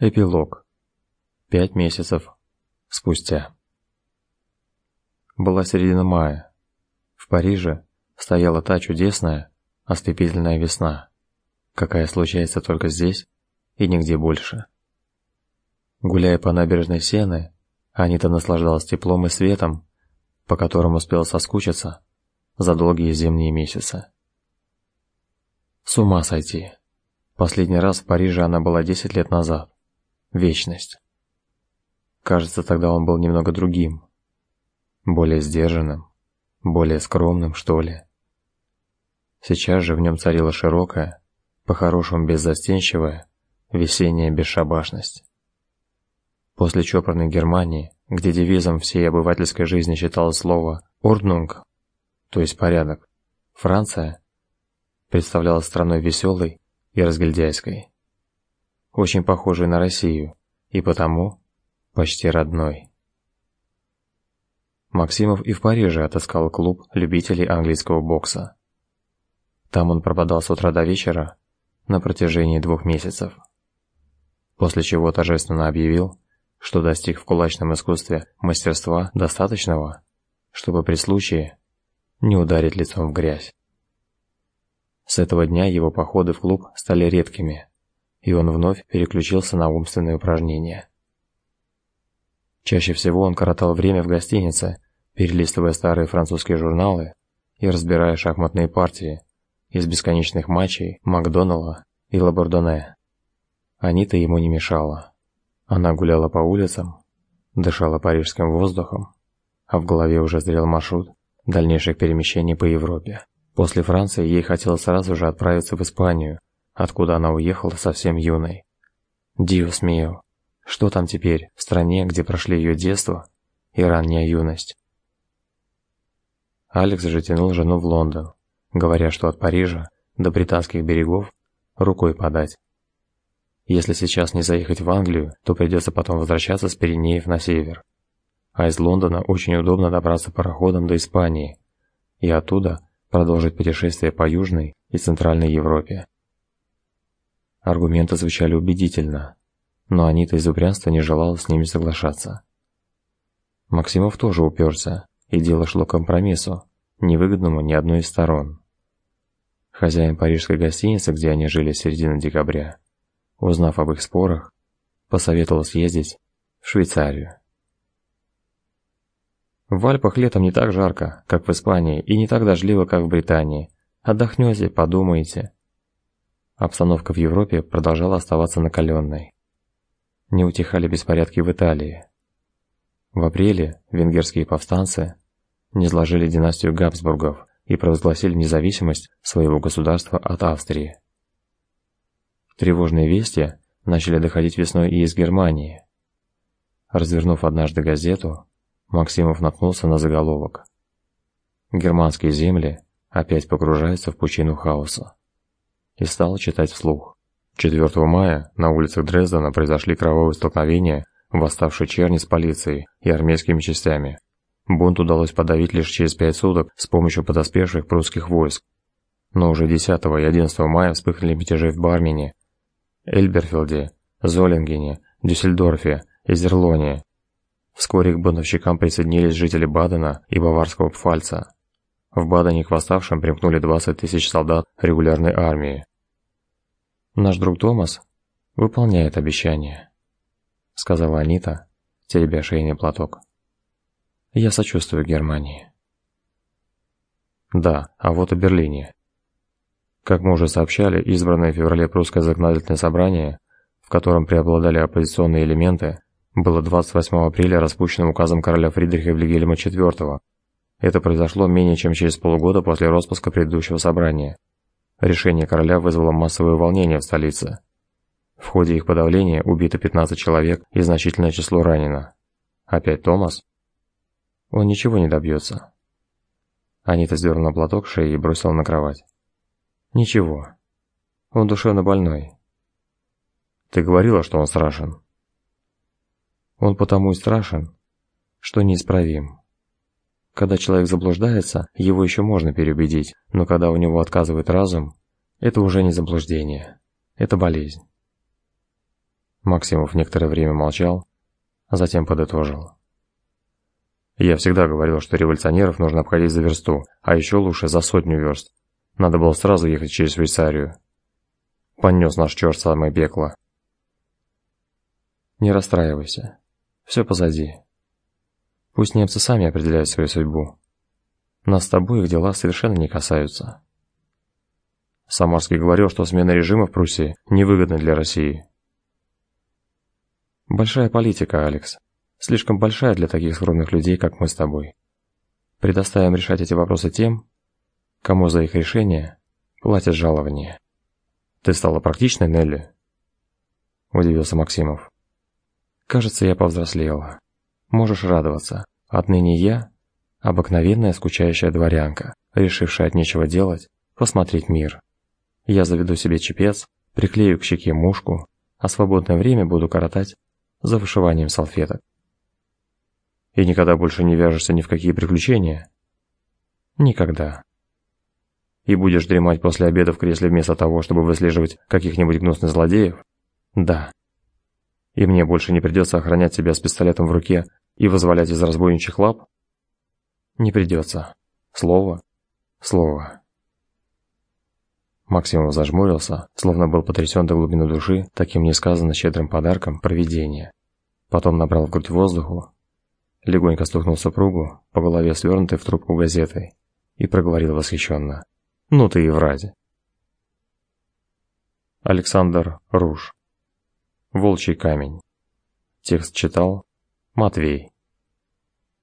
Эпилог. Пять месяцев спустя. Была середина мая. В Париже стояла та чудесная, ослепительная весна, какая случается только здесь и нигде больше. Гуляя по набережной Сены, Анита наслаждалась теплом и светом, по которым успела соскучиться за долгие зимние месяцы. С ума сойти. Последний раз в Париже она была 10 лет назад вечность. Кажется, тогда он был немного другим, более сдержанным, более скромным, что ли. Сейчас же в нем царила широкая, по-хорошему беззастенчивая, весенняя бесшабашность. После чопорной Германии, где девизом всей обывательской жизни считалось слово «Ordnung», то есть порядок, Франция представляла страной веселой и разгильдяйской очень похожий на Россию, и потому почти родной. Максимов и в Париже отыскал клуб любителей английского бокса. Там он пропадал с утра до вечера на протяжении двух месяцев. После чего торжественно объявил, что достиг в кулачном искусстве мастерства достаточного, чтобы при случае не ударить лицом в грязь. С этого дня его походы в клуб стали редкими и он вновь переключился на умственные упражнения. Чаще всего он коротал время в гостинице, перелистывая старые французские журналы и разбирая шахматные партии из бесконечных матчей Макдоналла и Лабордоне. Анита ему не мешала. Она гуляла по улицам, дышала парижским воздухом, а в голове уже зрел маршрут дальнейших перемещений по Европе. После Франции ей хотелось сразу же отправиться в Испанию, откуда она уехала совсем юной. Диос мио, что там теперь в стране, где прошли ее детство и ранняя юность? Алекс же тянул жену в Лондон, говоря, что от Парижа до британских берегов рукой подать. Если сейчас не заехать в Англию, то придется потом возвращаться с Пиренеев на север. А из Лондона очень удобно добраться пароходом до Испании и оттуда продолжить путешествие по Южной и Центральной Европе. Аргументы звучали убедительно, но Анита из упрямства не желала с ними соглашаться. Максимов тоже уперся, и дело шло к компромиссу, невыгодному ни одной из сторон. Хозяин парижской гостиницы, где они жили с середины декабря, узнав об их спорах, посоветовал съездить в Швейцарию. В Альпах летом не так жарко, как в Испании, и не так дождливо, как в Британии. Отдохнете, подумаете. Обстановка в Европе продолжала оставаться накаленной. Не утихали беспорядки в Италии. В апреле венгерские повстанцы низложили династию Габсбургов и провозгласили независимость своего государства от Австрии. Тревожные вести начали доходить весной и из Германии. Развернув однажды газету, Максимов наткнулся на заголовок: Германские земли опять погружаются в пучину хаоса и стал читать вслух. 4 мая на улицах Дрездена произошли кровавые столкновения восставшей черни с полицией и армейскими частями. Бунт удалось подавить лишь через пять суток с помощью подоспевших прусских войск. Но уже 10 и 11 мая вспыхнули мятежи в Бармине, Эльберфелде, Золингене, Дюссельдорфе и Зерлоне. Вскоре к бунтовщикам присоединились жители Бадена и Баварского Пфальца. В Бадене к восставшим примкнули 20 тысяч солдат регулярной армии. Наш друг Томас выполняет обещание, сказала Анита, теребя шейный платок. Я сочувствую Германии. Да, а вот о Берлине. Как мы уже сообщали, избранное в феврале прусское законодательное собрание, в котором преобладали оппозиционные элементы, было 28 апреля распущено указом короля Фридриха Вильгельма IV. Это произошло менее чем через полгода после распуска предыдущего собрания. Решение короля вызвало массовое волнение в столице. В ходе их подавления убито 15 человек и значительное число ранено. Опять Томас? Он ничего не добьется. Анита сдернула платок с шеи и бросила на кровать. Ничего. Он душевно больной. Ты говорила, что он страшен. Он потому и страшен, что неисправим. Когда человек заблуждается, его еще можно переубедить, но когда у него отказывает разум, это уже не заблуждение, это болезнь. Максимов некоторое время молчал, а затем подытожил. Я всегда говорил, что революционеров нужно обходить за версту, а еще лучше за сотню верст. Надо было сразу ехать через Швейцарию. Понес наш черт самое пекло. Не расстраивайся. Все позади. Пусть немцы сами определяют свою судьбу. Нас с тобой их дела совершенно не касаются. Самарский говорил, что смена режима в Пруссии невыгодна для России. Большая политика, Алекс. Слишком большая для таких скромных людей, как мы с тобой. Предоставим решать эти вопросы тем, кому за их решение платят жалование. Ты стала практичной, Нелли? Удивился Максимов. Кажется, я повзрослела. Можешь радоваться. Отныне я обыкновенная скучающая дворянка, решившая от нечего делать посмотреть мир. Я заведу себе чепец, приклею к щеке мушку, а свободное время буду коротать за вышиванием салфеток. И никогда больше не вяжешься ни в какие приключения? Никогда. И будешь дремать после обеда в кресле вместо того, чтобы выслеживать каких-нибудь гнусных злодеев? Да. И мне больше не придется охранять себя с пистолетом в руке и вызволять из разбойничьих лап? Не придется. Слово. Слово. Максимов зажмурился, словно был потрясен до глубины души таким несказанно щедрым подарком провидения. Потом набрал в грудь воздуху легонько стукнул супругу по голове свернутой в трубку газетой и проговорил восхищенно. «Ну ты и вради!» Александр Руж. Волчий камень. Текст читал Матвей.